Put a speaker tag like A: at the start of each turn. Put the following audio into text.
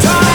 A: time.